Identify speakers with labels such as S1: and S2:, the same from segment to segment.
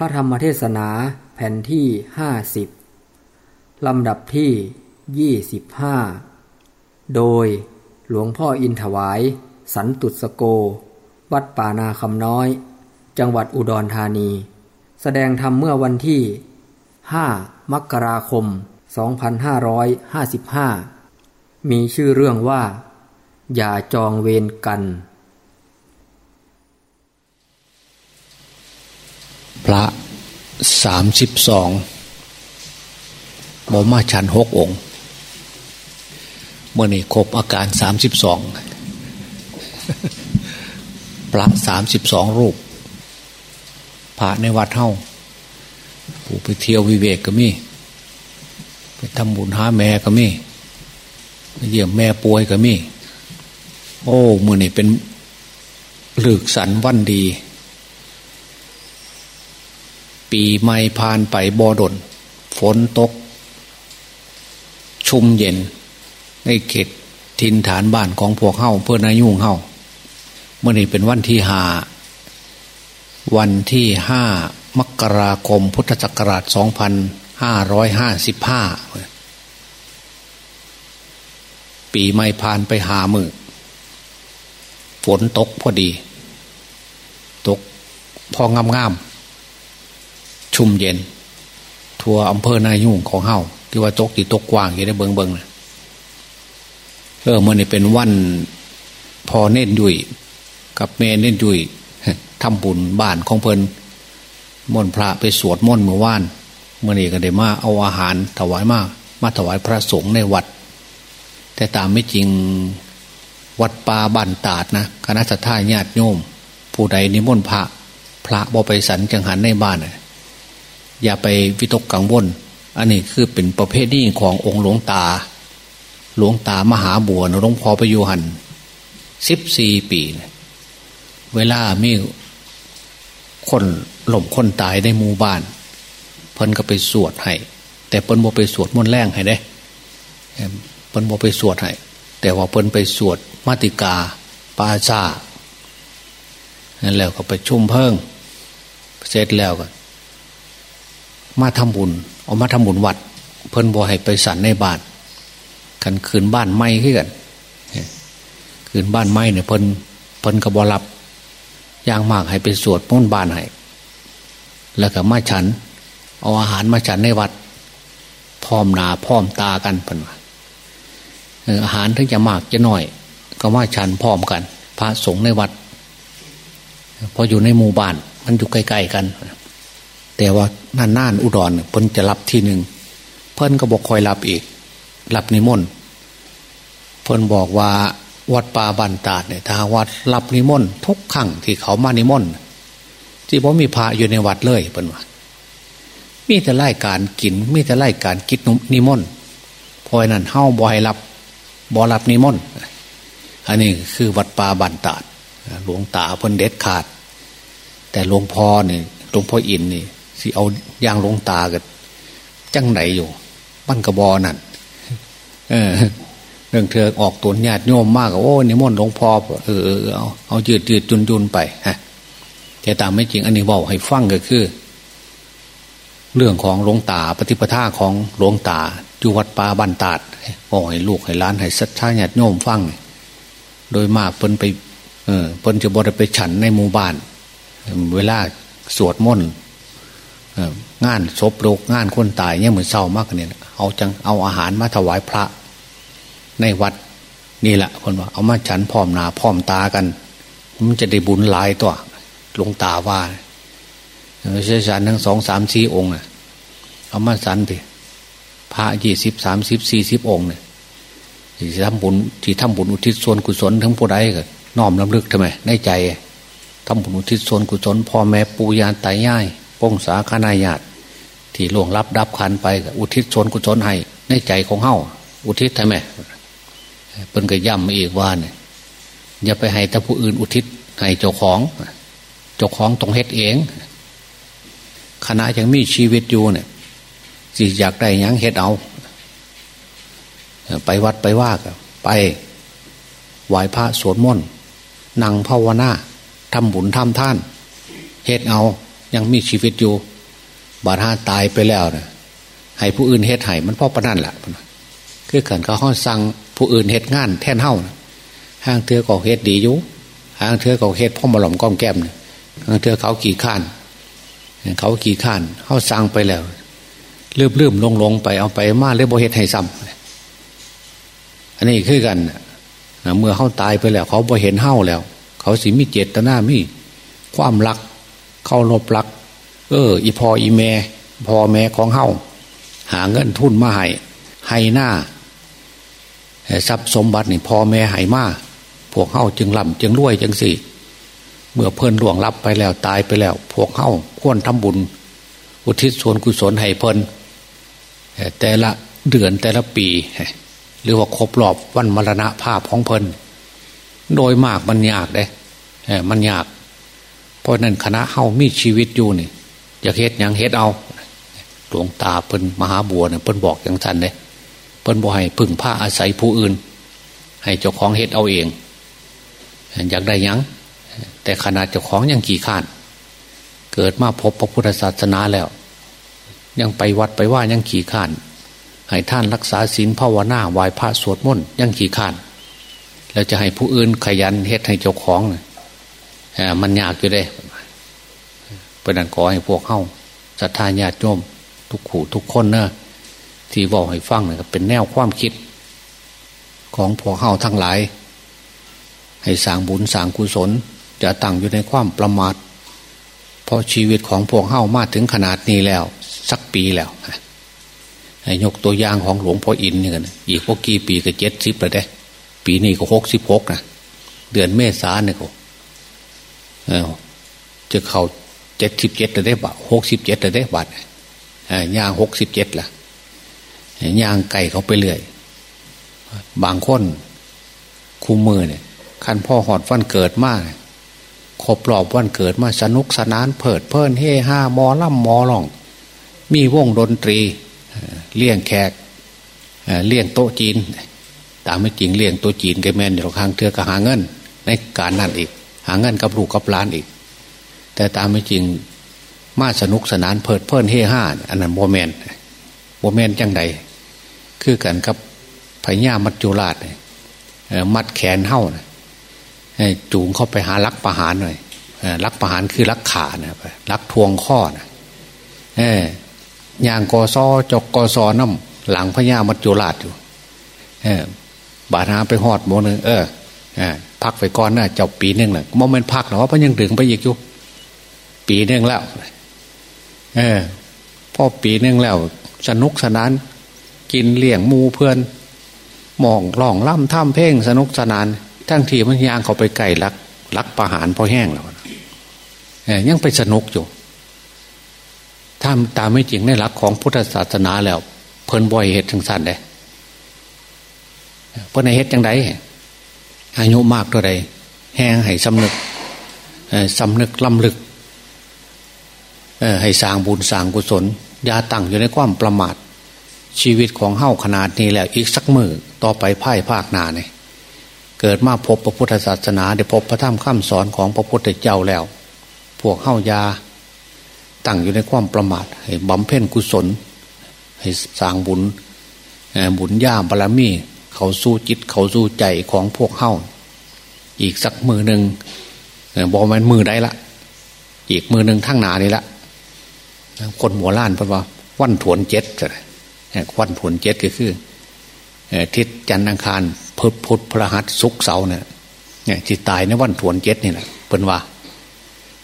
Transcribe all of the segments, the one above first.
S1: พระธรรมเทศนาแผ่นที่ห้าสิบลำดับที่ยี่สิบห้าโดยหลวงพ่ออินถวาย สันตุสโก วัดป่านาคำน้อย จังหวัดอุดรธานี แสดงธรรมเมื่อวันที่ 5 มกราคม 2555 มีชื่อเรื่องว่า อย่าจองเวรกัน
S2: พระสามสิบสองบอมาชันหกองค์เมื่อนี่ครบอาการสามสิบสองพระสามสิบสองรูปพระในวัดเท่าผู้ไปเที่ยววิเวกก็มีไปทำบุญหาแม่ก็มีไปเยี่ยมแม่ป่วยก็มี โอ้มื่อนี่เป็นหลึกสันวันดี ปีใหม่ผ่านไปบอดนฝนตก ชุ่มเย็น ในเขตทินฐานบ้านของพวกเฮ้าเพื่อนายุ่งเฮ้าเมื่อนี้เป็นวันที่หาวันที่ห้ามกราคมพุทธศักราชสองพันห้าร้อยห้าสิบห้าปีใหม่ผ่านไปหามือฝนตกพอดี ตกพองามๆ ชุ่มเย็น ทัวอำเภอนายุ่งของเฮาที่ว่าตกที่ตกกว้างอยู่ในเบิงเบิงนะเออมันนี่เป็นวันพอเน้นดุยกับแม่เน้นดุยทำบุญบ้านของเพลินมนพระไปสวดมนต์เมื่อวานเมื่อนี้ก็ได้มาเอาอาหารถวายมามาถวายพระสงฆ์ในวัด แต่ตามไม่จริงวัดป่าบ้านตาดนะคณะสัตยาญาติโยม ผู้ใดนิมนต์พระ พระบ่ไปสันจังหันในบ้าน อย่าไปวิตกกังวล อันนี้คือเป็นประเภทนี้ขององค์หลวงตา หลวงตามหาบัวนหลวงพ่อประยุหันสิบสี่ปี เวลามีคนหล่มคนตายในหมู่บ้าน เพิ่นก็ไปสวดให้ แต่เพิ่นบ่ไปสวดมนต์แรงให้ได้เพิ่นบ่ไปสวดให้ แต่ว่าเพิ่นไปสวดมาติกาปาชานั่นแล้วก็ไปชุ่มเพิ่งเสร็จแล้วก็ มาทำบุญเอามาทำบุญวัด เพิ่นบ่ให้ไปสันในบ้านกันคืนบ้านไม้ขึ้นกันคืนบ้านไม้เนี่ยเพิ่นเพิ่นก็บ่รับย่างมากให้ไปสวดม้นบ้านให้แล้วก็มาฉัน เอาอาหารมาฉันในวัด พร้อมหนาพร้อมตากันเพิ่นว่าอาหารถึงจะมากจะน้อย ก็มาฉันพร้อมกัน พระสงฆ์ในวัดพออยู่ในหมู่บ้านมันอยู่ใกล้ๆกัน แต่ว่า น่านน่านอุดรเพิ่นจะรับที่หนึ่งเพิ่นก็บอกคอยรับอีกรับนิมนต์เพิ่นบอกว่าวัดป่าบันตาดเนี่ยถ้าวัดรับนิมนต์ทุกครั้งที่เขามานิมนต์ที่ผมมีพระอยู่ในวัดเลยเพิ่นว่ามีแต่ไล่การกิน มีแต่ไล่การกินนิมนต์พอยนั้นเฮ้าบ่ให้รับบอรับนิมนต์อันนี้คือวัดป่าบันตาดหลวงตาเพิ่นเด็ดขาด แต่หลวงพ่อเนี่ยหลวงพ่ออินนี่ สิเอายางหลวงตากันจังไหนอยู่บ้านกระบอนั่นเออเรื่องเธอออกตัวญาติโยมมากโอ้นิมนต์หลวงพ่อเออเออเอาเอาจืดจืดจุนจุนไปฮะแต่ตามไม่จริงอันนี้บอกให้ฟังก็คือ เรื่องของหลวงตาปฏิปทาของหลวงตาจูวัดป่าบันตาดบอกให้ลูกให้ล้านให้สัตชาญาติโยมฟังโดยมากเพิ่นไป เออเพิ่นจะบริไปฉันในหมู่บ้านเวลาสวดมนต์ งานศพโรคงานคนตายเนี่ยเหมือนเศร้ามากเนี่ยเอาจังเอาอาหารมาถวายพระ ในวัดนี่แหละคนว่าเอามาฉันพร้อมหนาพร้อมตากัน มันจะได้บุญหลายตัวลงตาว่าเชี่ยวชาญทั้งสองสามสี่องค์น่ะเอามาสันไปพระยี่สิบสามสิบสี่สิบองค์เนี่ยที่ทำบุญที่ทำบุญอุทิศส่วนกุศลทั้งผู้ใดก็น้อมลำลึกทำไมในใจทำบุญอุทิศส่วนกุศลพ่อแม่ปู่ย่าตายาย ปงสาคณาญาติที่ล่วงรับดับคันไปอุทิศส่วนกุศลให้ในใจของเฮาอุทิศทำไมเพิ่นก็ย้ำมาอีกว่าเนี่ยอย่าไปให้แต่ผู้อื่นอุทิศให้เจ้าของเจ้าของต้องเฮ็ดเองขณะยังมีชีวิตอยู่เนี่ยสิอยากได้ยังเฮ็ดเอา ไปวัดไปว่ากับไปไหว้พระสวดมนต์นั่งภาวนาทำบุญทำท่านเฮ็ดเอา ยังมีชีวิตอยู่บาดห้าตายไปแล้วนะให้ผู้อื่นเฮ็ดให้มันพ่อประนั่นแหละคือขันเขาห้องสั่งผู้อื่นเฮ็ดงาน แทนเฮ้านะห้างเทือก็เฮ็ดดีอยู่ห้างเทือก็เฮ็ดพ่อมาหล่อมก้อมแก้มนะห้างเทือเขากี่ข้านเขากี่ข้านเขาสั่งไปแล้วลืมลืมลงลงไปเอาไปมาเลยบ่เฮ็ดให้ซ้ำอันนี้คือกันเมื่อเขาตายไปแล้ว เขาบ่เห็นเฮ้าแล้ว เขาสิมีเจตนามีความรัก เข้ารบรัก เออ อีพออีแม่พอแม่ของเฮาหาเงินทุนมาให้ให้หน้าทรัพย์สมบัตินี่พอแม่ให้มาพวกเฮาจึงลำจึงรวยจึงสี่ เมื่อเพิ่นหลวงรับไปแล้วตายไปแล้ว พวกเฮาควรทำบุญ อุทิศส่วนกุศลให้เพิ่นแต่ละเดือนแต่ละปี หรือว่าครบรอบวันมรณะภาพของเพิ่นโดยมากมันยากเลยมันยาก ราะนั้นคณะเฮามีชีวิตอยู่นี่อยากเฮ็ดยังเฮ็ดเอาหลวงตาเพิ่นมหาบัวเนี่ยเพิ่นบอกอย่างทันเลยเพิ่นบอกให้พึ่งผ้าอาศัยผู้อื่น ให้เจ้าของเฮ็ดเอาเองอยากได้ยัง แต่ขนาดเจ้าของยังกี่ขานเกิดมาพบพระพุทธศาสนาแล้ว ยังไปวัดไปว่ายังขี่ขานให้ท่านรักษาศีลภาวนาไหว้พระสวดมนต์ยังขี่ขาน แล้วจะให้ผู้อื่นขยันเฮ็ดให้เจ้าของ มันยากอยู่เลยเป็นนั้นขอให้พวกเข้าศรัทธาญาติโยมทุกขู่ทุกคนเนะที่บอกให้ฟังเนี่ยเป็นแนวความคิด ของพวกเข้าทั้งหลาย ให้สางบุญสางกุศล จะตั้งอยู่ในความประมาทเพราะชีวิตของพวกเข้ามาถึงขนาดนี้แล้ว สักปีแล้วให้ยกตัวอย่างของหลวงพ่ออินเนี่ยนะอีกพวกกี่ปีก็เจ็ดสิบเลยเด้ปีนี้ก็หกสิบหกนะเดือนเมษาเนี่ยก็ จะเข้าเจ็ดสิบเจ็ดได้บาทหกสิบเจ็ดได้บาทย่างหกสิบเจ็ดล่ะย่างไก่เขาไปเรื่อยบางคนคู่มือเนี่ยคันพ่อหอดวันเกิดมากครบรอบวันเกิดมาสนุกสนานเพิดเพลินเฮฮามอล่ำมอล่อง มีวงดนตรีเลี้ยงแขกเลี้ยงโต๊ะจีน ตามไม่จริงเลี้ยงโต๊ะจีนกแมนอยู่ข้างเทือกหาเงิน ในการนั่นอีก หาเงินกับลูกกับล้านอีก แต่ตามไม่จริงมาสนุกสนานเพิดเพลินเฮห้าอันนั้นโมเมนโมเมนจังใดคือกันกับพญามัจจุราชมัดแขนเห่าจูงเข้าไปหาลักประหารหน่อยลักประหารคือลักขานะลักทวงข้อนะอย่างกอซอจกกอซอน้ำหลังพญามัจจุราชอยู่บาดาไปหอดโมนึงเออ พักไปก่อนนะเจ้าปีนึงแหละโมเมนพักหรอว่าพยังดึงไปอีกอยู่ปีนึงแล้วเออพ่อปีนึงแล้ว สนุกสนาน กินเลี้ยงมูเพื่อนมองล่องล่ำท่ามเพ่งสนุกสนาน ทั้งทีมันยางเขาไปไก่ลักลักประหารพอแห้งแล้วเอยังไปสนุกอยู่ถ้าตามไม่จริงในหลักของพุทธศาสนาแล้ว เพิ่นบ่อยเหตุทั้งสั้นเลยเพิ่นในเหตุจังได อายุมากตัวใดแห้งให้สำนึกสำนึกลำลึกให้สร้างบุญสร้างกุศลยาตั้งอยู่ในความประมาท ชีวิตของเฮ้าขนาดนี้แล้วอีกสักมือต่อไปพ่ายภาคนาเนี่ยเกิดมาพบพระพุทธศาสนาได้พบพระธรรมข้ามสอนของพระพุทธเจ้าแล้ว พวกเฮ้ายาตั้งอยู่ในความประมาทให้บำเพ็ญกุศล ให้สร้างบุญบุญญาบารมี เขาสู้จิตเขาสู้ใจของพวกเฮ้าอีกสักมือหนึ่งบอกมันมือได้ละ อีกมือหนึ่งทั้งหนานี่ละคนหัวล้านเพราะว่าวันถวนเจ็ดวันถวนเจ็ดก็คือทิศจันทร์อังคารพุธพุธพระหัสสุกเสาเนี่ยเนี่ยจิตตายในวันถวนเจ็ดนี่แหละเป็นว่า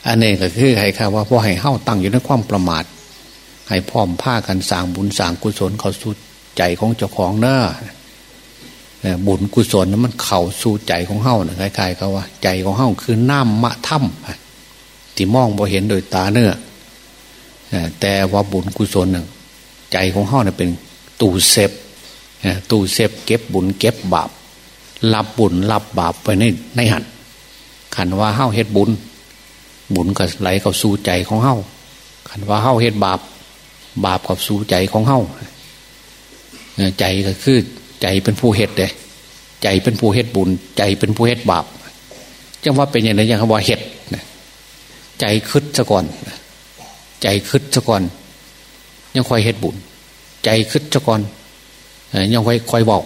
S2: อันนี้ก็คือให้ค่ะว่าพ่อให้เข้าตั้งอยู่ในความประมาท ให้พร้อมพากันสร้างบุญสร้างกุศลเข้าสู่ใจของเจ้าของเนอะ บุญกุศลนั้นมันเข่าสู่ใจของเฮ้าเนี่ยคล้ายๆเขาว่า ใจของเฮ้าคือนามธรรมที่มองพอเห็นโดยตาเนื้อแต่ว่าบุญกุศลใจของเฮ้าเนี่ยเป็นตู้เซฟตู้เซฟเก็บบุญเก็บบาปรับบุญรับบาปไปในในหันขันว่าเฮ้าเฮ็ดบุญ บุญก็ไหลเข้าสู่ใจของเฮ้าขันว่าเฮ้าเฮ็ดบาป บาปกับสู่ใจของเฮ้าใจก็คือ ใจเป็นผู้เฮ็ดเลยใจเป็นผู้เฮ็ดบุญ ใจเป็นผู้เฮ็ดบาปจังว่าเป็นอย่างไรอย่างว่าเฮ็ดใจคืดซะก่อน ใจคึดซะก่อน ยังคอยเฮ็ดบุญ ใจคึดซะก่อนยังคอยคอยบอก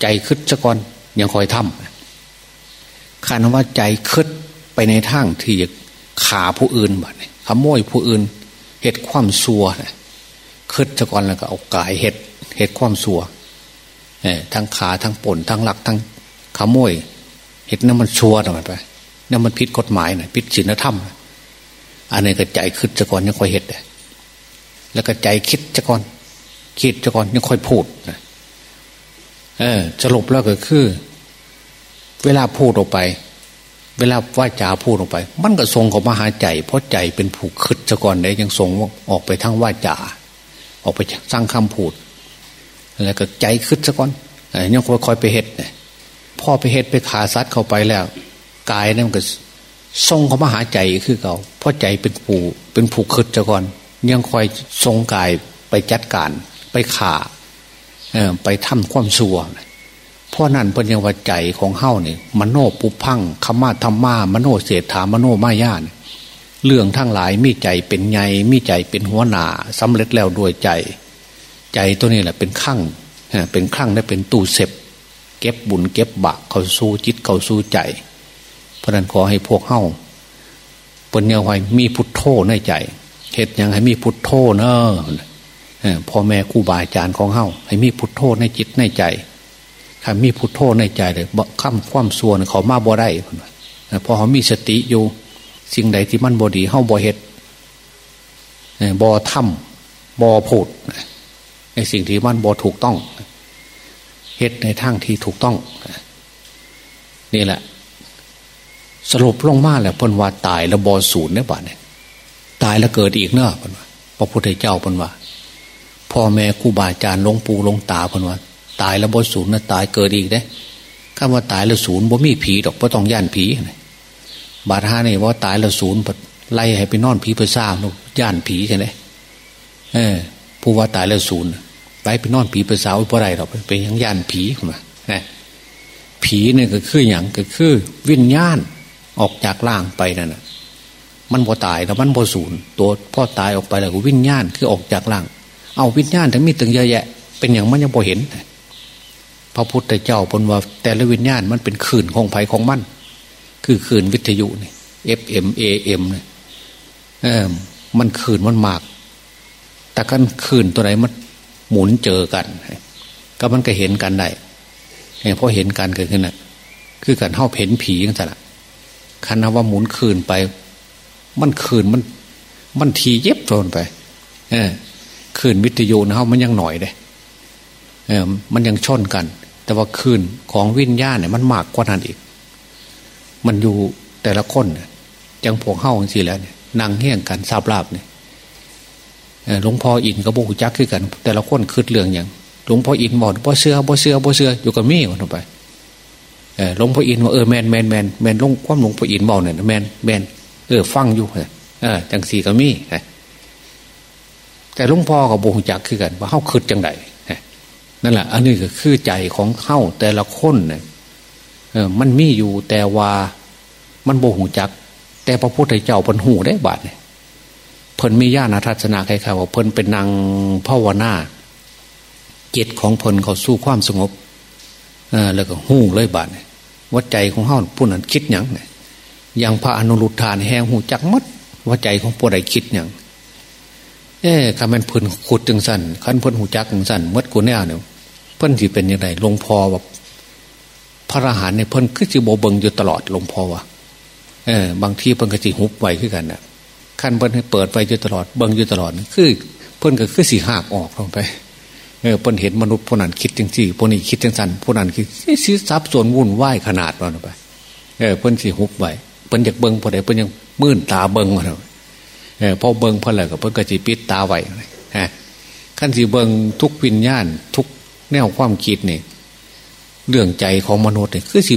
S2: ใจคึดซะก่อน ยังคอยทำคานว่าใจคึดไปในทางที่ขาผู้อื่นบบนี้ขโมยผู้อื่นเห็ดความซัวคึดซะก่อนแล้วก็เอากายเห็ดเห็ดความซัว ทั้งขาทั้งป่นทั้งหลักทั้งขโมย เห็ดนั่นมันชัวร์ทำไมไปนั่นมันผิดกฎหมายนะผิดศีลธรรม อันนี้ก็ใจคิดจะก่อนยังค่อยเห็ดเลยแล้วก็ใจคิดจะก่อน คิดจะก่อนยังค่อยพูดนะเออสรุปแล้วก็คือ เวลาพูดออกไป เวลาว่าจาพูดออกไป มันก็ทรงของมหาใจ เพราะใจเป็นผูกคิดจะก่อนได้ยังทรงออกไปทั้งว่าจาออกไปสร้างคำพูด แล้วก็ใจคิดจะก่อนยังคอยไปเห็ดพ่อไปเห็ดไปขาซัดเข้าไปแล้วกายนั่นก็ทรงเขามาหาใจคือเก่าเพราะใจเป็นผูเป็นผูกขึ้นจะก่อน ยังคอยทรงกายไปจัดการไปขาไปทำความชั่วเพราะนั่นเป็นยังว่าใจของเฮ้าเนี่ยมโนปุพังขมาธรรมามโนเศรษฐามโนมายานเรื่องทั้งหลายมีใจเป็นไงมีใจเป็นหัวหน้าสำเร็จแล้วด้วยใจ ใจตัวนี้แหละเป็นขั้งเป็นขั้งได้เป็นตู้เสพเก็บบุญเก็บบาปเขาสู้จิตเขาสู้ใจ เพราะนั้นขอให้พวกเฮ้าป็นยังไงมีพุทโธในใจเหตุยังให้มีพุทโธเนอะพ่อแม่ครูบาอาจารย์ของเฮ้าให้มีพุทโธในจิตในใจถ้ามีพุทโธในใจเลยข้ามความส่วนเขามาบ่ได้พอเขามีสติอยู่ สิ่งใดที่มันบอดีเฮ้าบ่เหตุบอทำบอพูด ในสิ่งที่มันบอถูกต้องเหตุในทางที่ถูกต้อง นี่แหละ สรุปลงมาแล้วพนว่าตายแล้วบอศูนย์เนี่ยบ้านเนี่ยตายแล้วเกิดอีกเนอะพนว่าพระพุทธเจ้าพนว่าพ่อแม่ครูบาอาจารย์หลวงปู่หลวงตาพนว่า ตายแล้วบอศูนย์นะตายเกิดอีกเด้ข้าว่าตายแล้วศูนย์บ่มีผีดอกเพราะต้องย่านผีบาดฮานี่ว่าตายแล้วศูนย์ไล่ให้ไปนอนผีไปซ่าลูกย่านผีใช่ไหมเออผู้ว่าตายแล้วศูนย์ ไล่ไปนอนผีไปซ่าเพราะอะไรหรอกเป็นยังย่านผีมานะผีเนี่ยก็คืออย่างก็คือ วิญญาณออกจากร่างไปนั่นมันบ่ตายแล้วมันบ่สูญตัวพ่อตายออกไปแล้ววิญญาณคือออกจากร่าง เอาวิญญาณทั้งมีตึงเยอะแยะ เป็นอย่างมันยังบ่เห็น พระพุทธเจ้าพนว่า แต่ละวิญญาณมันเป็นขื่นของไผ่ของมัน คือขื่นวิทยุนี่ FM AM เนี่ยเออมันขื่นมันมาก แต่กันขื่นตัวไหนมัน หมุนเจอกัน ก็มันก็เห็นกันได้เพราะเห็นกันเกิดขึ้นน่ะ คือการเข้าเห็นผีกันสละคันว่าหมุนคืนไป มันคืนมัน มันทีเย็บโดนไป เออคืนวิทยุนะเขามันยังหน่อยเลยเออ มันยังชนกัน แต่ว่าคืนของวิญญาณเนี่ยมันมากกว่านั้นอีก มันอยู่แต่ละคนจังพวกเข้าจริงๆแล้วเนี่ยนั่งเฮี้ยงกันซาบลาบเนี่ย หลวงพ่ออินกับบุกจักคือกัน แต่ละคนคืดเรื่องอย่างหลวงพ่ออินบอกบ่เสื้อบ่เสื้อบ่เสื้ออยู่กับมี่วันไปหลวงพ่ออินว่าเออแมนแมนแมนแมนลงความหลวงพ่ออินบอกเนี่ยแมนแมนเออฟังอยู่เออจังสีก็มีแต่หลวงพ่อกับบุญจักคือกัน ว่าเข้าคืดจังไดนั่นแหละอันนี้ก็คือใจของเข้าแต่ละคนเนี่ยมันมีอยู่แต่ว่ามันโบหูจัก แต่พระพุทธเจ้าเพิ่นหูได้บาดเนี่ย เพิ่นมีญาณทัศนาใครๆว่าเพิ่นเป็นนางภาวนาจิตของเพิ่นเขาสู้ความสงบเออแล้วก็หูเลยบาดเนี่ยว่าใจของเฮาผู้นั้นคิดอย่างไงอย่างพระอนุรุทธานแหงหูจักมัดว่าใจของผู้ใดคิดอย่างเอ๊ะคำเป็นพื้นขุดจึงสั้นขันเพื้นหูจักจึงสั้นมัดกูแน่เนี่ยเพิ่นที่เป็นยังไงหลวงพ่อแบบพระอรหันต์เนี่ยเพิ่นคือจิโบเบิงอยู่ตลอดหลวงพ่อว่าเออบางทีเพิ่นก็จิหุบไว้ขึ้นกันน่ะ ขั้นเพิ่นให้เปิดไว้อยู่ตลอดเบิงอยู่ตลอด คือเพิ่นก็คือสีหักออกลงไปเออเพิ่นเห็นมนุษย์ผู้นั้นคิดจริงสิผู้นี้คิดจังสันผู้นั้นคิดสิทรัพย์ส่วนวุ่นวายขนาดนั้นไปเออเพิ่นสิหุบไว้เพิ่นอยากเบิ้งพอใดเพิ่นยังมื่นตาเบิ้งมาเออพอเบิ้งพอแล้วก็เพิ่นก็จีปิดตาไว้ฮะขั้นสิเบิ้งทุกวิญญาณทุกแนวความคิดเนี่ยเรื่องใจของมนุษย์เนี่ยคือสิ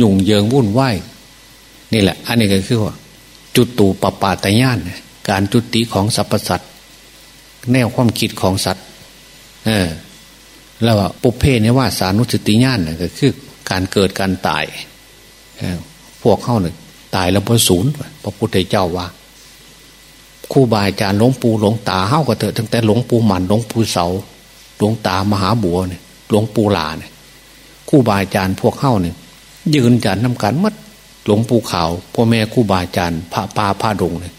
S2: ยุ่งเยิงวุ่นวายนี่แหละ อันนี้ก็คือว่า จุดตูปปาตญาณการจุติของสรรพสัตว์แนวความคิดของสัตว์ เออ แล้วปุเพเนี่ยว่าสานุสติญาณก็คือ การเกิดการตายพวกเข้าหนึ่งตายแล้วพอศูนย์พระพุทธเจ้าว่าครูบาอาจารย์หลวงปู่หลวงตาเฮ้าก็เถอะตั้งแต่หลวงปู่หมันหลวงปู่เสาหลวงตามหาบัวเนี่ยหลวงปู่หลาเนี่ยครูบาอาจารย์พวกเฮ้าเนี่ยยืนจันน้ากันมัด หลวงปู่ขาวพ่อแม่ครูบาอาจารย์พระปาพระดงเนี่ย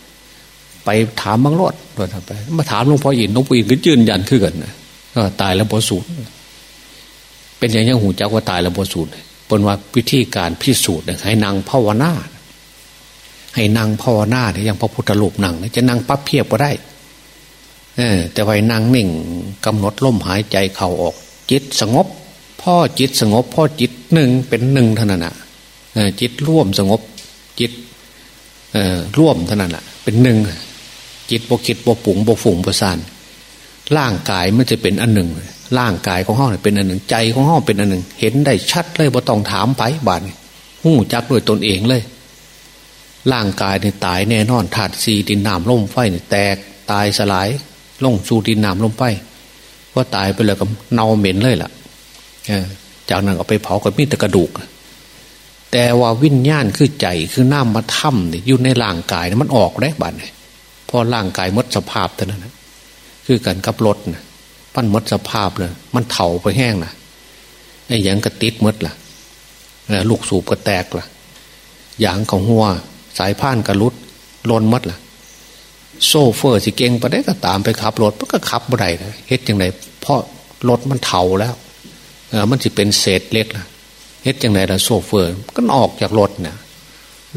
S2: ไปถามบางรอดโดนไป มาถามหลวงพ่ออินหลวงปู่อินก็ยืนยันขึ้นกันนะก็ตายแล้วบสูตรเป็นอย่างยังหูเจ้าก็ตายแล้วบสูตรเป็นว่าวิธีการพิสูจน์ให้นางภาวนาให้นางภาวนาเนี่ยยังพระพุทธรูปนั่งจะนั่งปั๊บเพียบก็ได้เออแต่ไว้นั่งนิ่งกำหนดลมหายใจเข่าออก จิตสงบ พ่อจิตสงบ พ่อจิตหนึ่งเป็นหนึ่งเท่านั้นอะ จิตร่วมสงบ จิตร่วมเท่านั้นอะเป็นหนึ่ง จิตบกคิดบกปุ่งบกฝุ่งประสานร่างกายมันจะเป็นอันหนึ่ง ร่างกายของห้องเป็นอันหนึ่ง ใจของห้องเป็นอันหนึ่ง เห็นได้ชัดเลยบ่ต้องถามไปบานหู้จักด้วยตนเองเลย ร่างกายเนี่ยตายแน่นอนถาดซีดินน้ำล่มไฟเนี่ยแตกตายสลายล่งสู่ดินน้ำล่มไฟว่าตายไปเลยก็เน่าเหม็นเลยล่ะจากนั้นเอาไปเผากับมีแต่กระดูก แต่ว่าวิญญาณคือใจคือน้ำมาถ้ำนี่ยอยู่ในร่างกายมันออกได้บัดเนี่ยพอร่างกายมดสภาพเท่านั้นคือกันกับรถนะปั้นมดสภาพเลยมันเถาไปแห้งนะไอ้ยังกระติดมดล่ะลูกสูบก็แตกล่ะอย่างของหัว สายผ่านกระลุดลนมดล่ะ โซเฟอร์สิเก่งไปได้ก็ตามไปขับรถมันก็ขับบ่ได้เฮ็ดยังไงเพราะรถมันเถาแล้วเออมันจะเป็นเศษเล็กล่ะ เฮ็ดยังไงล่ะโซเฟอร์ก็ออกจากรถเนี่ย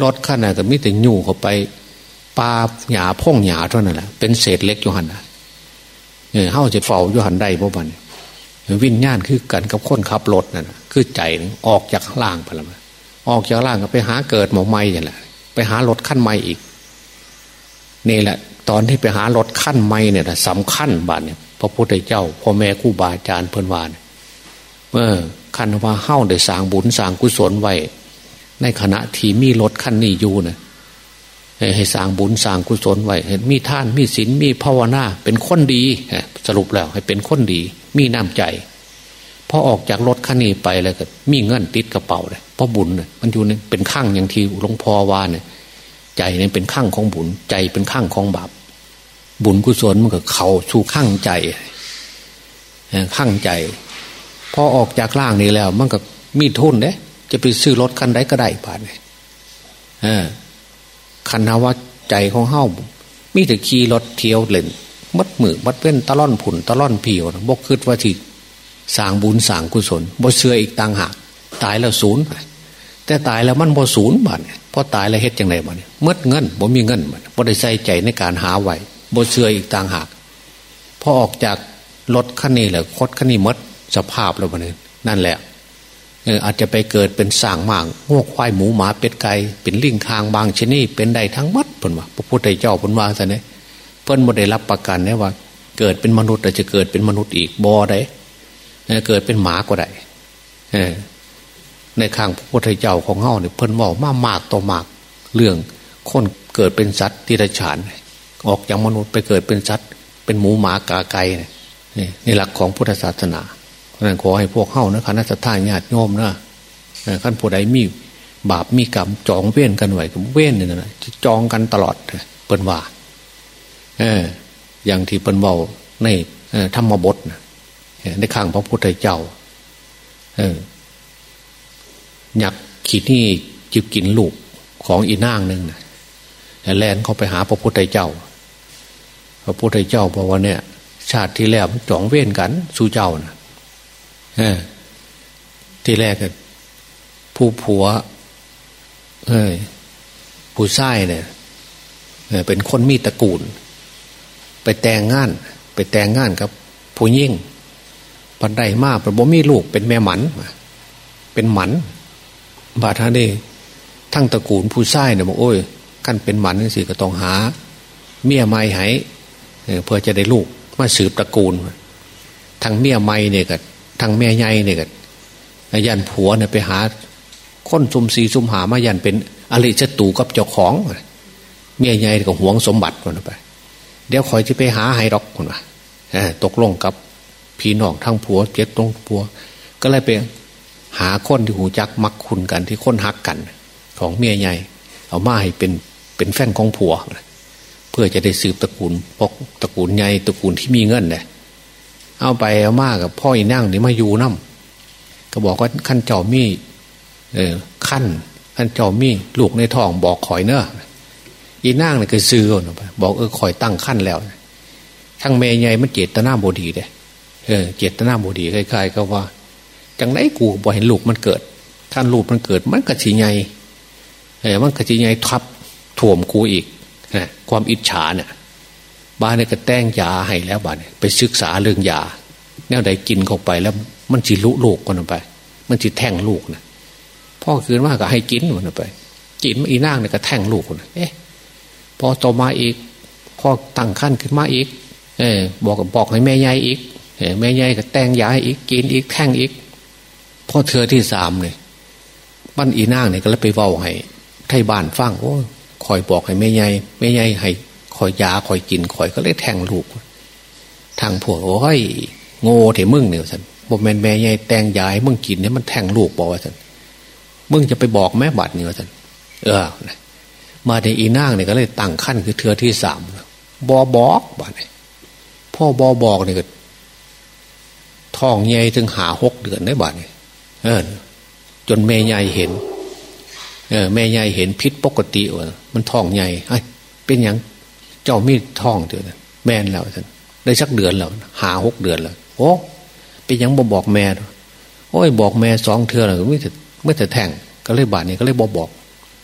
S2: รถขั้นไหนก็มิแต่ยู่เข้าไปปลาหยาพ่งหยาเท่านั้นแหละเป็นเศษเล็กยู่หันนะเออเฮาจะเฝ้ายู่หันได้บ่บันวิญญาณคือกันกับคนขับรถนั่นคือใจออกจากล่างไปแล้วออกจากล่างก็ไปหาเกิดหมอไม่อย่างไรไปหารถขั้นไม่อีก นี่แหละ ตอนที่ไปหารถขั้นไม่เนี่ยสำคัญบาทเนี่ยพระพุทธเจ้าพ่อแม่ครูบาอาจารย์เพื่อนวานเมื่อ คันว่าเฮ้าได้สางบุญสางกุศลไว้ ในขณะที่มีรถขั้นนี้อยู่เนี่ยให้สางบุญสางกุศลไว้เห็นมีท่านมีศีลมีภาวนาเป็นคนดีสรุปแล้วให้เป็นคนดี มีน้ำใจพอออกจากรถคันนี้ไปแล้วก็มีเงินติดกระเป๋าเลยเพราะบุญเนี่ยมันอยู่ในเป็นข้างอย่างที่หลวงพ่อว่าเนี่ย ใจเนี่ยเป็นข้างของบุญ ใจเป็นข้างของบาปบุญกุศลมันก็เขาสู่ข้างใจข้างใจ พอออกจากล่างนี้แล้ว มันก็มีทุนเด้จะไปซื้อรถคันใดก็ได้ผ่านเนี่ยคันนาว่าใจของเฮ้ามีแต่ขี่รถเที่ยวเล่นมัดมือมัดเว้นตะล่อนผุนตะล่อนผิวบกคืดว่าที่สางบุญสางกุศลบ่เชื่ออีกต่างหากตายแล้วศูนย์แต่ตายแล้วมันบ่ศูนย์บัดเพราะตายแล้วเฮ็ดยังไงบัดเมื่อเงินบ่มีเงินบัดบ่ได้ใส่ใจในการหาไหวบ่เชื่ออีกต่างหากพอออกจากรถคันนี้แหละคดคันนี้มัด สภาพแล้วบันี้นั่นแหละเอออาจจะไปเกิดเป็นสร้างมางงวกควายหมูหมาเป็ดไก่เป็นลิงคางบางชนิดเป็นได้ทั้งมัดเพิ่นว่าพระพุทธเจ้าเพิ่นว่าซะเนี่ยเพิ่นบ่ได้รับประกันนะว่า เกิดเป็นมนุษย์แต่จะเกิดเป็นมนุษย์อีกบ่ได้เกิดเป็นหมาก็ได้ในข้างพระพุทธเจ้าของเฮาเนี่ยเพิ่นบอกมากมากต่อมาก เรื่องคนเกิดเป็นสัตว์ที่ระฉานออกจากมนุษย์ไปเกิดเป็นสัตว์ เป็นหมูหมากาไก่เนี่ยนี่หลักของพุทธศาสนา นั้นขอให้พวกเฮานะคณะท่าญาติโยมนะขั้นผู้ใดมีบาปมีกรรมจองเว้นกันไว้เว้นเนี่ยนะจองกันตลอดเปิ้นว่าเอออย่างที่เปิ้นเบาในธรรมบทนะในข้างพระพุทธเจ้า เออยักขีดนี่จิบกินลูกของอีนางหนึ่งนะแลนเขาไปหาพระพุทธเจ้า พระพุทธเจ้าบอกว่าเนี่ย ชาติที่แล้วจองเว้นกัน สู่เจ้านะ เออ ที่แรกกผู้ผัว เอ้ยผู้ชายเนี่ยเป็นคนมีตระกูล ไปแต่งงาน ไปแต่งงานกับ ผู้ยิ่งพันไดมากเป็นบ่มีลูกเป็นแม่หมันเป็นหมันบาทาเดทั้งตระกูลผู้ชายเนี่ยบอกโอ้ยกันเป็นหมันสิก็ต้องหา เมียไม่หายเพื่อจะได้ลูกมาสืบตระกูล ทางเมียไม่เนี่ยกับ ทางแม่ใหญ่เนี่ยกับยันผัวเนี่ยไปหาค้นซุมซีซุมหามายันเป็นอริชตูกับเจ้าของเมียใหญ่ก็หวงสมบัติคนไป เดี๋ยวคอยจะไปหาไฮร็อกคนว่าตกลงกับพี่น้องทั้งผัวเจ็ดตรงผัว ก็เลยไปหาคนที่หูจักมักคุณกันที่ค้นฮักกัน ของเมียใหญ่เอามาให้เป็นเป็นแฟนของผัว เพื่อจะได้สืบตระกูลพกตระกูลใหญ่ตระกูลที่มีเงินเนี่ย เอาไปเอามากกับพ่ออีนั่งนี่มาอยู่น้ำก็บอกว่าขั้นเจ้ามีเออขั้นขั้นเจ้ามีลูกในท้องบอกข่อยเนอะอีนั่งเนี่ยก็ซื้อไปบอกเออข่อยตั้งขั้นแล้วทั้งเมย์ใหญ่มันเจตนาบดีเด้เออเจตนาบดีคล้ายๆก็ว่าจังไหนกูบอกเห็นลูกมันเกิดท่านลูกมันเกิดมันกระชีใหญ่เออมันกระชีใหญ่ทับถ่วมกูอีกนะความอิจฉาเนี่ย บ้านเนี่ยก็แต่งยาให้แล้วบ้านเนี่ยไปศึกษาเรื่องยาแนวใดกินเข้าไปแล้ว มันจีลุลูกกันไป มันจีแทงลูกนะพ่อคืนว่าก็ให้กินมันไปกินอีนางเนี่ยก็แทงลูกนะเอ๊ะพอต่อมาอีกพ่อตั้งขั้นขึ้นมาอีก เออบอกบอกให้แม่ใหญ่อีกแม่ใหญ่ก็แต่งยาอีกกินอีกแทงอีกพ่อเธอที่สามเลยบ้านอีนางเนี่ยก็เลยไปเว้าให้ไทยบ้านฟังโอ้คอยบอกให้แม่ใหญ่แม่ใหญ่ให้ คอยยาคอยกินคอยก็เลยแทงลูก ทางผัวโอ้ยโง่เถมึงเนี่ยสันบอกแม่แม่ใหญ่แตงยาให้มึงกินเนี่ยมันแทงลูกบอกว่าสันมึงจะไปบอกแม่บัดเนี่ยสันเออ มาในอีนางเนี่ยก็เลยตั้งขั้นคือเธอที่สามบอบอกบัดพ่อบอบอกเนี่ยก็ท้องใหญ่ถึงหาหกเดือนได้บัดเนี่ยเออ จนแม่ใหญ่เห็น เออ แม่ใหญ่เห็นพิษปกติว่ามันท้องใหญ่ไอ้เป็นอย่าง เจ้ามีท้องเดือนแม่นแล้วท่านได้สักเดือนแล้วหาหกเดือนแล้วโอ้เป็นยังบ่บอกแม่โอ้ยบอกแม่สองเทือแล้วไม่ถึงไม่ถึงแทงก็เลยบาดนี่ก็เลยบอกบอก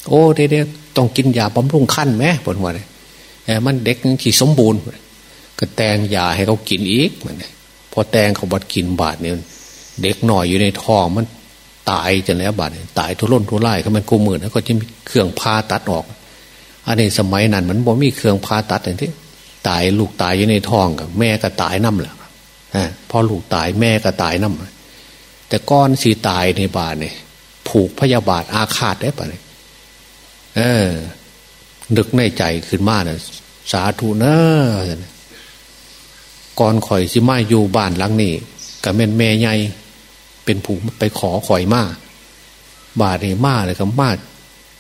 S2: โอ้เด็กๆต้องกินยาบำรุงขั้นแม่ผลวันนี้มันเด็กที่สมบูรณ์ก็แตงยาให้เขากินอีกเหมันพอแตงเขาบัดกินบาดเนี่ยเด็กหน่อยอยู่ในท้องมันตายจนแล้วบาดตายทุร่นทุร่ายก็มันกูมือแล้วก็จะมีเครื่องพาตัดออก อันนี้สมัยนั้นมันบ่มีเครื่องพาตัดอย่างที่ตายลูกตายอยู่ในท้องกับแม่ก็ตายน้ำแหละพอลูกตายแม่ก็ตายน้ำแต่ก้อนสีตายในบาดเนี่ยผูกพยาบาทอาฆาตได้ปะเนี่ยเออนึกในใจขึ้นมาเนี่ยสาธุเนอะก่อนข่อยสิมาอยู่บ้านหลังนี้กับแม่แม่ใหญ่เป็นผู้ไปขอข่อยมาบาดนี่มาเลยครับมา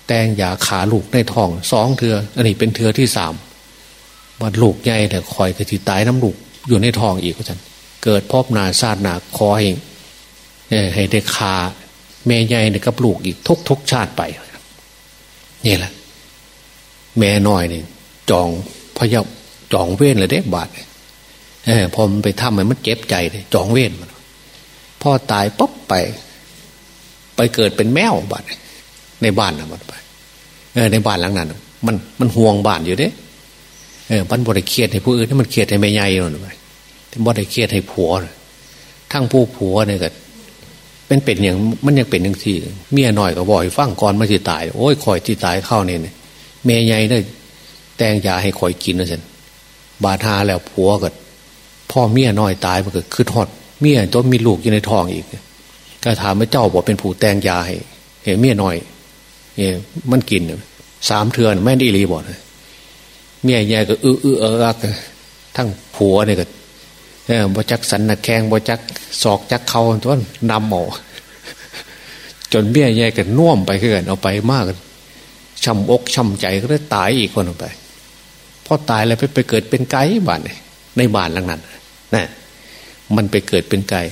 S2: แตงยาขาลูกในท้องสองเถืออันนี้เป็นเถือที่สามบาดลูกใหญ่แต่ข่อยก็ที่ตายน้ำลูกอยู่ในท้องอีกว่าฉันเกิดพบนาซาดนาคอเองให้ได้คาแม่ใหญ่เนี่ยกับลูกอีกทุกทุกชาติไปนี่แหละ แม่น้อยเนี่ยจองพยาจองเว้นเลยเด้บาดเออพอมันไปทำมันมันเจ็บใจเลยจองเว้นมันพ่อตายปุ๊บไป ไปเกิดเป็นแมวบ้าน ในบ้านนะมันไป เออ ในบ้านหลังนั้น มันมันห่วงบ้านอยู่เด้เออมันบริเครียดให้ผู้อื่นมันเครียดให้แม่ใหญ่หน่อยไปบริเครียดให้ผัวทั้งผู้ผัวเนี่ยก็เป็นเป็นอย่างมันยังเป็นอย่างที่เมียหน่อยก็บอกให้ฟังก่อนมาที่ตาย โอ้ยคอยที่ตายเข้าเนี่ยเมยใหญ่เนี่ยแตงยาให้คอยกินนะฉันบาทาแล้วผัวก็พ่อเมียน้อยตายมันก็คือทอดเมียตัวมีลูกอยู่ในท้องอีก ก็ถามว่าเจ้าบอกเป็นผู้แตงยาให้เห็นเมียน้อย เนี่ยมันกินสามเทือนแม่ดีรีบอกเมียใหญ่ก็อื้ออื้อเออทั้งผัวเนี่ยก็เออบจักสันนักแข้งบจักศอกจักเขาตัวนำหมอจนเบี้ยใหญ่กันน่วมไปเกินเอาไปมากช้ำอกช้ำใจก็ได้ตายอีกคนออกไปพอตายแล้วไปไปเกิดเป็นไก่บ้านในบ้านหลังนั้นนะมันไปเกิดเป็นไก่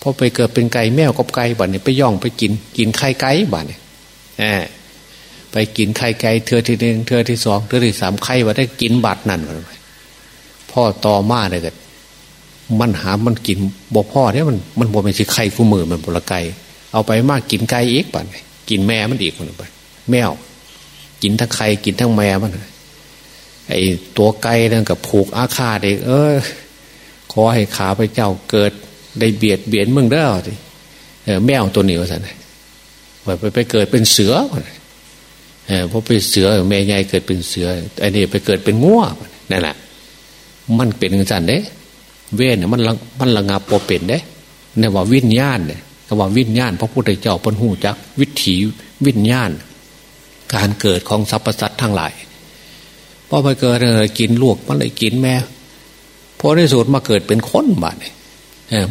S2: พอไปเกิดเป็นไก่แมวกับไก่บ้านนี้ไปย่องไปกิน กินไข่ไก่บ้านเนี้ ไปกินไข่ไก่เธอที่หนึ่งเธอที่สองเธอที่สามไข่ว่าได้กินบาดนั่นพ่อต่อมาเลยกันมันหามันกินบ่พ่อเนี่ยมันมันบ่เป็นสิไข่กูมือมันบละไก่เอาไปมากกินไก่อีกบ้านกินแม่มันอีกคนไปแมวกินทั้งไข่กินทั้งแม่มันไอตัวไก่นั่นกับผูกอาคาเด็กเออขอให้ขาพระเจ้าเกิดได้เบียดเบียนมึงได้สิแมวตัวนี้ว่าสันไปไปเกิดเป็นเสือ เออพอไปเสือแม่ใหญ่เกิดเป็นเสือไอ้นี่ไปเกิดเป็นง้วนั่นแหละมันเป็นกันสันเด้เว้นมันมันระงับปอเป็นเด้เนี่ยว่าวิญญาณเนี่ยคำว่าวิญญาณพระพุทธเจ้าปนหูจัก วิถีวิญญาณ การเกิดของสรรพสัตว์ทั้งหลายพอไปเกิดกินลูกมันเลยกินแม่พอในสุดมาเกิดเป็นคนบาดเนี่ย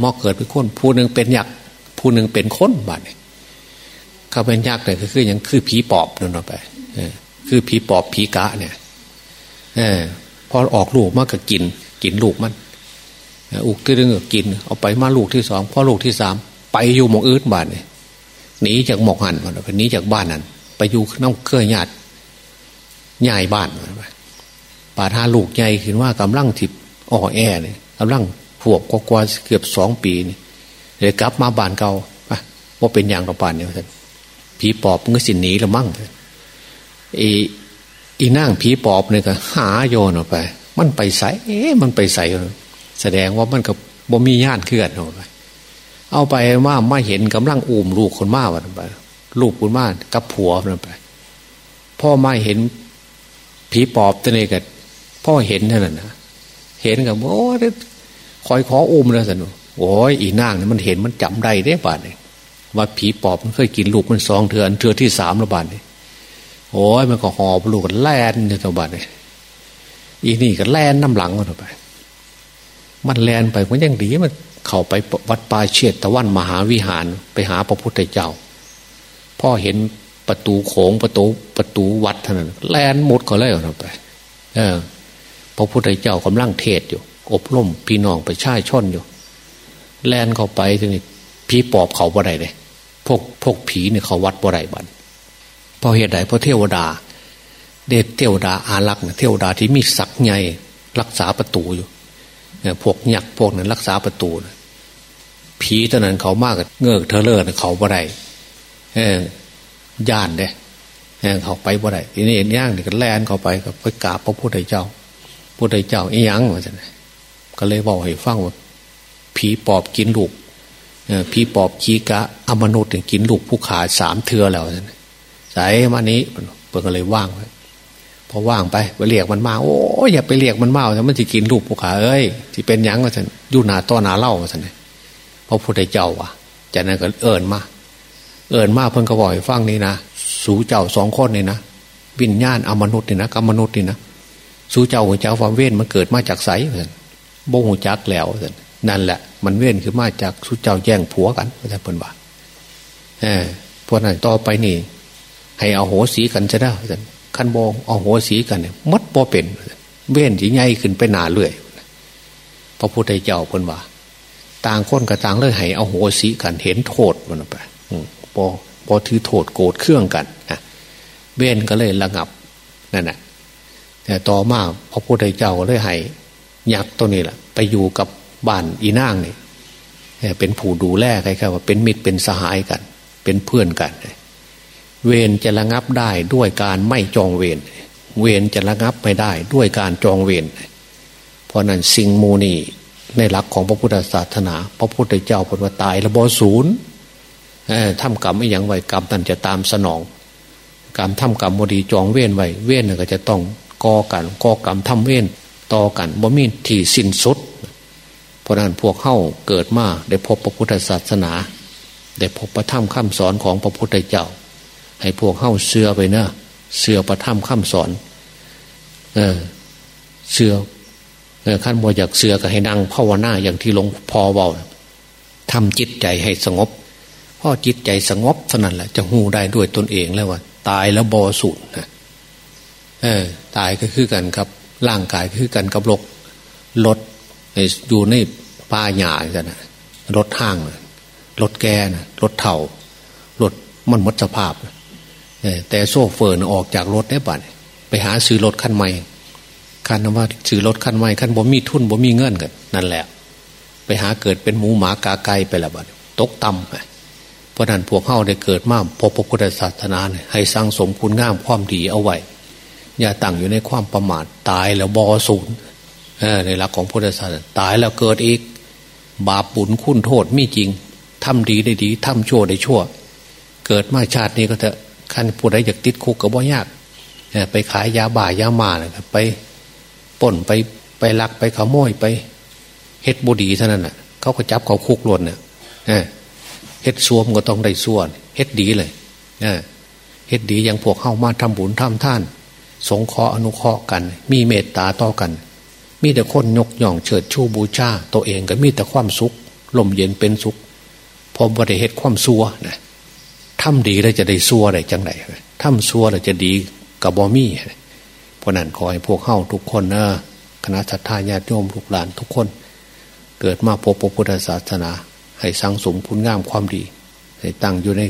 S2: มอเกิดเป็นคนผู้หนึ่งเป็นยักษ์ผู้หนึ่งเป็นคนบาดเนี่ย ข้าเป็นยักษ์เนี่ยก็คืออย่างคือผีปอบนั่นไปคือผีปอบผีกะเนี่ยพอออกลูกมากก็กิน กินลูกมันอุกที่นึงก็กิน เอาไปมาลูกที่สองพอลูกที่สามไปอยู่หมองอื้นบ้านเนี่ยหนีจากหมอกหันมันไปหนีจากบ้านนั้นไปอยู่น้องเคยญาติใหญ่บ้านป่าท่าลูกใหญ่ขึ้นว่ากำลังทิบอ่อแอเนี่ยกำลังพวกกว่าเกือบสองปีนี่เลยกลับมาบ้านเก่าว่าเป็นอย่างเราป่านเนี่ยท่าน ผีปอบมันก็สิหนีละมั่งอีอีนั่งผีปอบเนี่ยก็หาโยนออกไป มันไปใส่เอ๊ะมันไปใส่แสดงว่ามันกับบ่มีญาติเคลื่อนออกไป เอาไปว่าไม่เห็นกำลังอุ้มลูกคนมาวันไปลูกคนมากับผัวมันไปพ่อไม่เห็นผีปอบตัวนี้กับพ่อเห็นเท่านั้นนะเห็นกับโอ้คอยขออุ้มแล้วสินโอ้ยอีนางนี่มันเห็นมันจำได้ได้บาดเนี่ย ว่าผีปอบมันเคยกินลูกมันสองเถื่อนเถื่อที่สามระบาดเนี่ยโอ้ยมันก็หอบลูกกันแล่นในตัวบาดเนี่ยอีนี่ก็แล่นน้ำหลังมันไป มันแลนไปมันยังดีมันเข้าไปวัดป่าเชียตะวันมหาวิหารไปหาพระพุทธเจ้าพ่อเห็นประตูโขงประตูประตูวัดเท่านั้นแลนหมดก็เลยออกไป เออพระพุทธเจ้ากำลังเทศอยู่ อบรมพี่น้องไปช่ายช่อนอยู่ แลนเข้าไปทีนี้ผีปอบเขาบ่ได้เลย พวกพวกผีเนี่ยเขาวัดบ่ได้บันพอเหตุใดเพราะเทวดา เดชเทวดาอารักษ์เทวดาที่มีศักย์ใหญ่รักษาประตูอยู่พวกหยักพวกนั้นรักษาประตูนะผีตอนนั้นเขามากเงือกเทเลอร์เขาบ่ได้เออย่านเด้เขาไปบ่ได้ทีนี้ย่างนี่ก็แล่นเขาไปก็ไปกราบพระพุทธเจ้าพุทธเจ้าอีหยังว่าจะก็เลยบอกให้ฟังว่าผีปอบกินลูก ผีปอบขี้กะอมนุษย์กินลูกผู้ขาสามเทือแล้วใส่มานี้เปิดก็เลยว่างไปพอว่างไปไปเรียกมันมาโอ้ยอย่าไปเรียกมันมาแต่มันจะกินลูกผู้ขาเอ้ยที่เป็นยังว่าฉันยู่นาต้อนาเล่าว่าฉันพระพุทธเจ้าว่ะจากนั้นก็เอิญมา เอิญมาเพิ่งก็บอกฟังนี่นะสูเจ้าสองคนนี่นะวิญญาณอมนุษย์นี่นะกรรมนุษย์นี่นะสูเจ้าหัวเจ้าความเว้นมันเกิดมาจากไสเหมือนบ่หูจักแล้วเหมือน นั่นแหละ มันเว้นคือมาจากสุเจ้าแย่งผัวกันพระเจ้าเพิ่นว่าเออพวกนั้นต่อไปนี่ ให้เอาโหสีกันจะได้ขั้นบองเอาโหสีกันเนี่ยมัดบ่เป็น เว้นที่ใหญ่ขึ้นไปหนาเรื่อยพระพุทธเจ้าเพิ่นว่า ต่างคนกับต่างเลยให้เอาโหสีกันเห็นโทษมันไปพอพอถือโทษโกรธเครื่องกันนะเว้นก็เลยระงับนั่นแหละแต่ต่อมาพระพุทธเจ้าเลยให้ยักษ์ตัวนี้แหละไปอยู่กับ บ้านอีนางนี่เป็นผู้ดูแลใครๆว่าเป็นมิตรเป็นสหายกัน เป็นเพื่อนกัน เวรจะระงับได้ด้วยการไม่จองเวรเวรจะระงับไม่ได้ด้วยการจองเวรเพราะนั้นสิ่งมูนีในหลักของพระพุทธศาสนา พระพุทธเจ้าพูดว่าตายระบอศูนย์ทำกรรมไม่อย่างไวกรรมนั่นจะตามสนอง กรรมทำกรรมบดีจองเว้นไว้เว้นก็จะต้องก่อกันก่อกรรมทำเว้นต่อกันบ่มีที่สิ้นสุด เพราะนั้นพวกเข้าเกิดมาได้พบพระพุทธศาสนา ได้พบพระธรรมคำสอนของพระพุทธเจ้า ให้พวกเข้าเสือไปเนะเสือพระธรรมคำสอน เออเสือเออขั้นบอยากเสือก็ให้นั่งภาวนาอย่างที่หลวงพ่อบอกทำจิตใจให้สงบพอจิตใจสงบเท่านั้นแหละจะหูได้ด้วยตนเองแล้วว่า ตายแล้วบอสุนนะเออ ตายก็คือกันครับ ร่างกายคือกันกับรถรถ อยู่ในป่าหญ้ากันนะรถห้างรถแกนะรถเท่ารถมันมดสภาพแต่โซ่เฟิร์นออกจากรถได้บัดไปหาซื้อรถคันใหม่คันว่าซื้อรถคันใหม่คันบ่มีทุนบ่มีเงินกันนั่นแหละ ไปหาเกิดเป็นหมูหมากาไก่ไปละบัดตกต่ำเพราะนั้นพวกเข้าได้เกิดมาพบพระพุทธศาสนาให้สร้างสมคุณงามความดีเอาไว้อย่าตั้งอยู่ในความประมาทตายแล้วบอศูนย์ ในหลักของพุทธศาสนาตายแล้วเกิดอีก บาปบุญคุณโทษมีจริงทำดีได้ดีทำชั่วได้ชั่ว เกิดมาชาตินี้ก็จะขั้นผู้ใดอยากติดคุกก็บ่ยากไปขายยาบ่ายามาเลยไปป่นไปไปลักไปขโมยไปเฮ็ดบุดีเท่านั้นน่ะเขาก็จับเขาคุกลวนเนี่ยเฮ็ดซัวมก็ต้องได้ส่วนเฮ็ดดีเลยเฮ็ดดีอย่างพวกเข้ามาทำบุญทำท่าน สงเคราะห์อนุเคราะห์กัน มีเมตตาต่อกัน มีแต่คนยกย่องเชิดชูบูชาตัวเองก็มีแต่ความสุขลมเย็นเป็นสุขพอบริเหตุความซัวนะทำดีแล้วจะได้ซัวได้จังไหนทำซัวแล้วจะดีกับบอมี่เพราะนั้นขอให้พวกเข้าทุกคนนะคณะสัตยาญาติโยมลูกหลานทุกคน เกิดมาพบพระพุทธศาสนา ให้สังสมคุณงามความดี ให้ตั้งอยู่ใน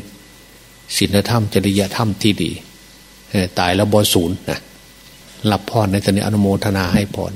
S2: ศีลธรรมจริยธรรมที่ดีตายแล้วบอศูนย์นะรับพรในตอนนี้อนุโมทนาให้พร